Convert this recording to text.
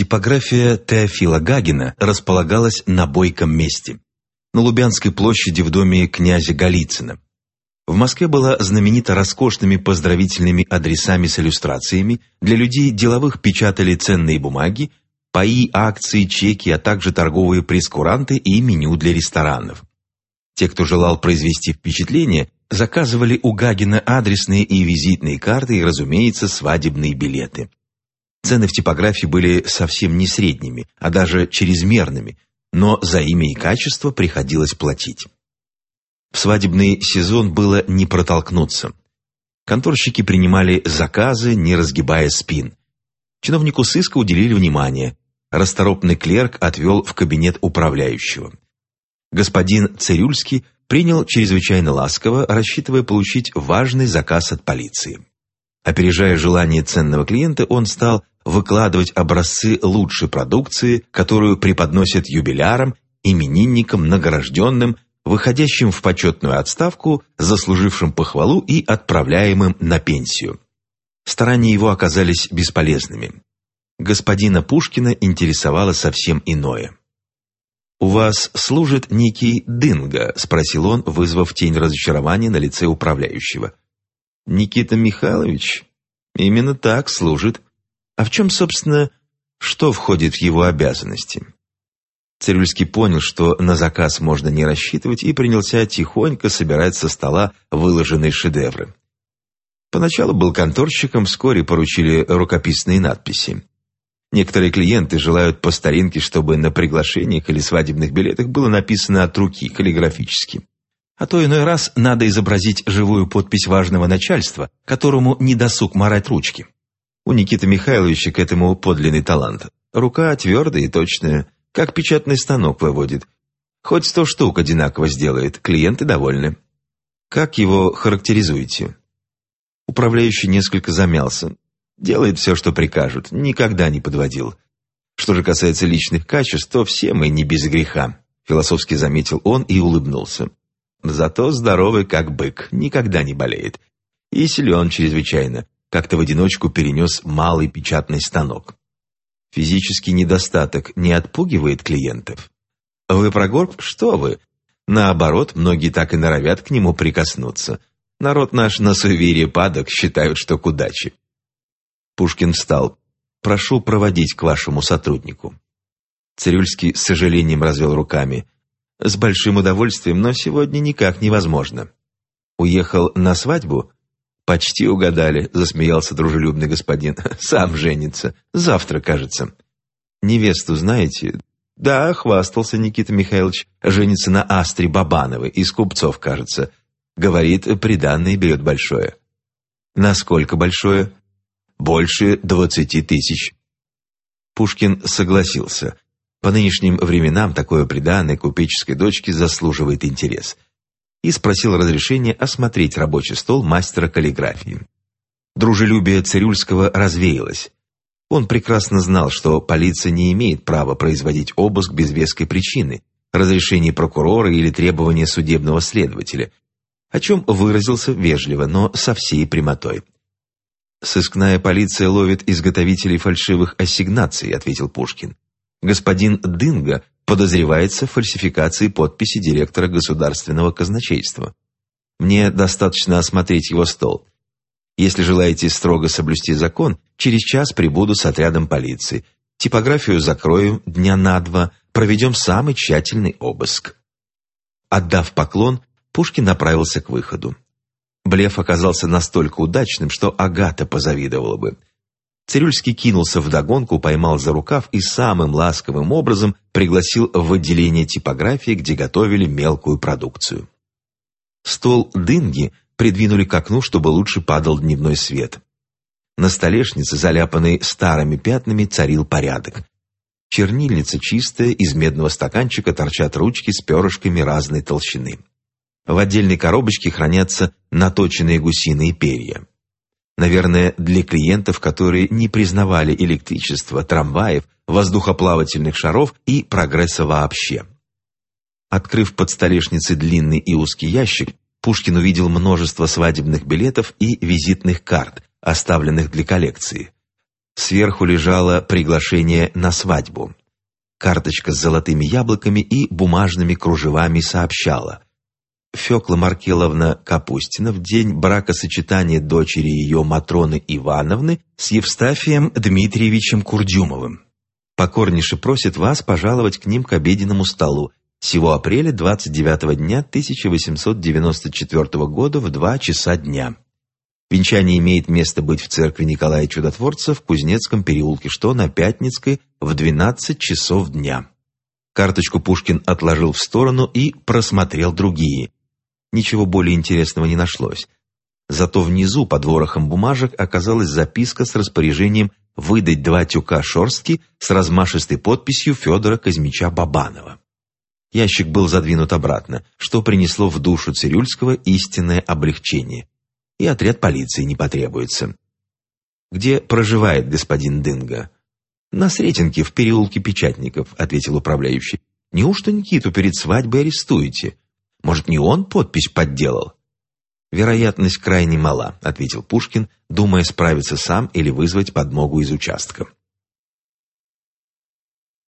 Типография Теофила Гагина располагалась на бойком месте, на Лубянской площади в доме князя Голицына. В Москве была знаменита роскошными поздравительными адресами с иллюстрациями, для людей деловых печатали ценные бумаги, паи, акции, чеки, а также торговые прескуранты и меню для ресторанов. Те, кто желал произвести впечатление, заказывали у Гагина адресные и визитные карты и, разумеется, свадебные билеты. Цены в типографии были совсем не средними, а даже чрезмерными, но за имя и качество приходилось платить. В свадебный сезон было не протолкнуться. Конторщики принимали заказы, не разгибая спин. Чиновнику сыска уделили внимание. Расторопный клерк отвел в кабинет управляющего. Господин Цирюльский принял чрезвычайно ласково, рассчитывая получить важный заказ от полиции. Опережая желание ценного клиента, он стал выкладывать образцы лучшей продукции, которую преподносят юбилярам, именинникам, награжденным, выходящим в почетную отставку, заслужившим похвалу и отправляемым на пенсию. Старания его оказались бесполезными. Господина Пушкина интересовало совсем иное. «У вас служит некий Дынго?» – спросил он, вызвав тень разочарования на лице управляющего. «Никита Михайлович? Именно так служит. А в чем, собственно, что входит в его обязанности?» Цирюльский понял, что на заказ можно не рассчитывать, и принялся тихонько собирать со стола выложенные шедевры. Поначалу был конторщиком, вскоре поручили рукописные надписи. Некоторые клиенты желают по старинке, чтобы на приглашениях или свадебных билетах было написано от руки, каллиграфически. А то иной раз надо изобразить живую подпись важного начальства, которому не досуг марать ручки. У Никиты Михайловича к этому подлинный талант. Рука твердая и точная, как печатный станок выводит. Хоть сто штук одинаково сделает, клиенты довольны. Как его характеризуете? Управляющий несколько замялся. Делает все, что прикажут, никогда не подводил. Что же касается личных качеств, то все мы не без греха, философски заметил он и улыбнулся. Зато здоровый как бык, никогда не болеет. И силен чрезвычайно, как-то в одиночку перенес малый печатный станок. Физический недостаток не отпугивает клиентов. Вы про горб? Что вы? Наоборот, многие так и норовят к нему прикоснуться. Народ наш на суеверие падок, считают, что к удаче. Пушкин встал. «Прошу проводить к вашему сотруднику». Цирюльский с сожалением развел руками. «С большим удовольствием, но сегодня никак невозможно». «Уехал на свадьбу?» «Почти угадали», — засмеялся дружелюбный господин. «Сам женится. Завтра, кажется». «Невесту знаете?» «Да, хвастался Никита Михайлович. Женится на Астре Бабановой, из купцов, кажется. Говорит, приданное берет большое». «Насколько большое?» «Больше двадцати тысяч». Пушкин согласился. По нынешним временам такое приданное купеческой дочке заслуживает интерес — и спросил разрешения осмотреть рабочий стол мастера каллиграфии. Дружелюбие Цирюльского развеялось. Он прекрасно знал, что полиция не имеет права производить обыск без веской причины, разрешения прокурора или требования судебного следователя, о чем выразился вежливо, но со всей прямотой. «Сыскная полиция ловит изготовителей фальшивых ассигнаций», — ответил Пушкин. «Господин Дынга подозревается в фальсификации подписи директора государственного казначейства. Мне достаточно осмотреть его стол. Если желаете строго соблюсти закон, через час прибуду с отрядом полиции. Типографию закрою дня на два, проведем самый тщательный обыск». Отдав поклон, Пушкин направился к выходу. Блеф оказался настолько удачным, что Агата позавидовала бы – Цирюльский кинулся вдогонку, поймал за рукав и самым ласковым образом пригласил в отделение типографии, где готовили мелкую продукцию. Стол дынги придвинули к окну, чтобы лучше падал дневной свет. На столешнице, заляпанной старыми пятнами, царил порядок. Чернильница чистая, из медного стаканчика торчат ручки с перышками разной толщины. В отдельной коробочке хранятся наточенные гусиные перья. Наверное, для клиентов, которые не признавали электричество, трамваев, воздухоплавательных шаров и прогресса вообще. Открыв под столешницей длинный и узкий ящик, Пушкин увидел множество свадебных билетов и визитных карт, оставленных для коллекции. Сверху лежало приглашение на свадьбу. Карточка с золотыми яблоками и бумажными кружевами сообщала. Фёкла Маркеловна Капустина в день бракосочетания дочери ее Матроны Ивановны с Евстафием Дмитриевичем Курдюмовым. Покорнейше просит вас пожаловать к ним к обеденному столу сего апреля 29 дня 1894 года в 2 часа дня. Венчание имеет место быть в церкви Николая Чудотворца в Кузнецком переулке, что на Пятницкой в 12 часов дня. Карточку Пушкин отложил в сторону и просмотрел другие. Ничего более интересного не нашлось. Зато внизу, под ворохом бумажек, оказалась записка с распоряжением выдать два тюка шорстки с размашистой подписью Федора Казмича Бабанова. Ящик был задвинут обратно, что принесло в душу Цирюльского истинное облегчение. И отряд полиции не потребуется. «Где проживает господин Дынга?» «На Сретенке, в переулке Печатников», — ответил управляющий. «Неужто Никиту перед свадьбой арестуете? Может, не он подпись подделал?» «Вероятность крайне мала», — ответил Пушкин, думая справиться сам или вызвать подмогу из участка.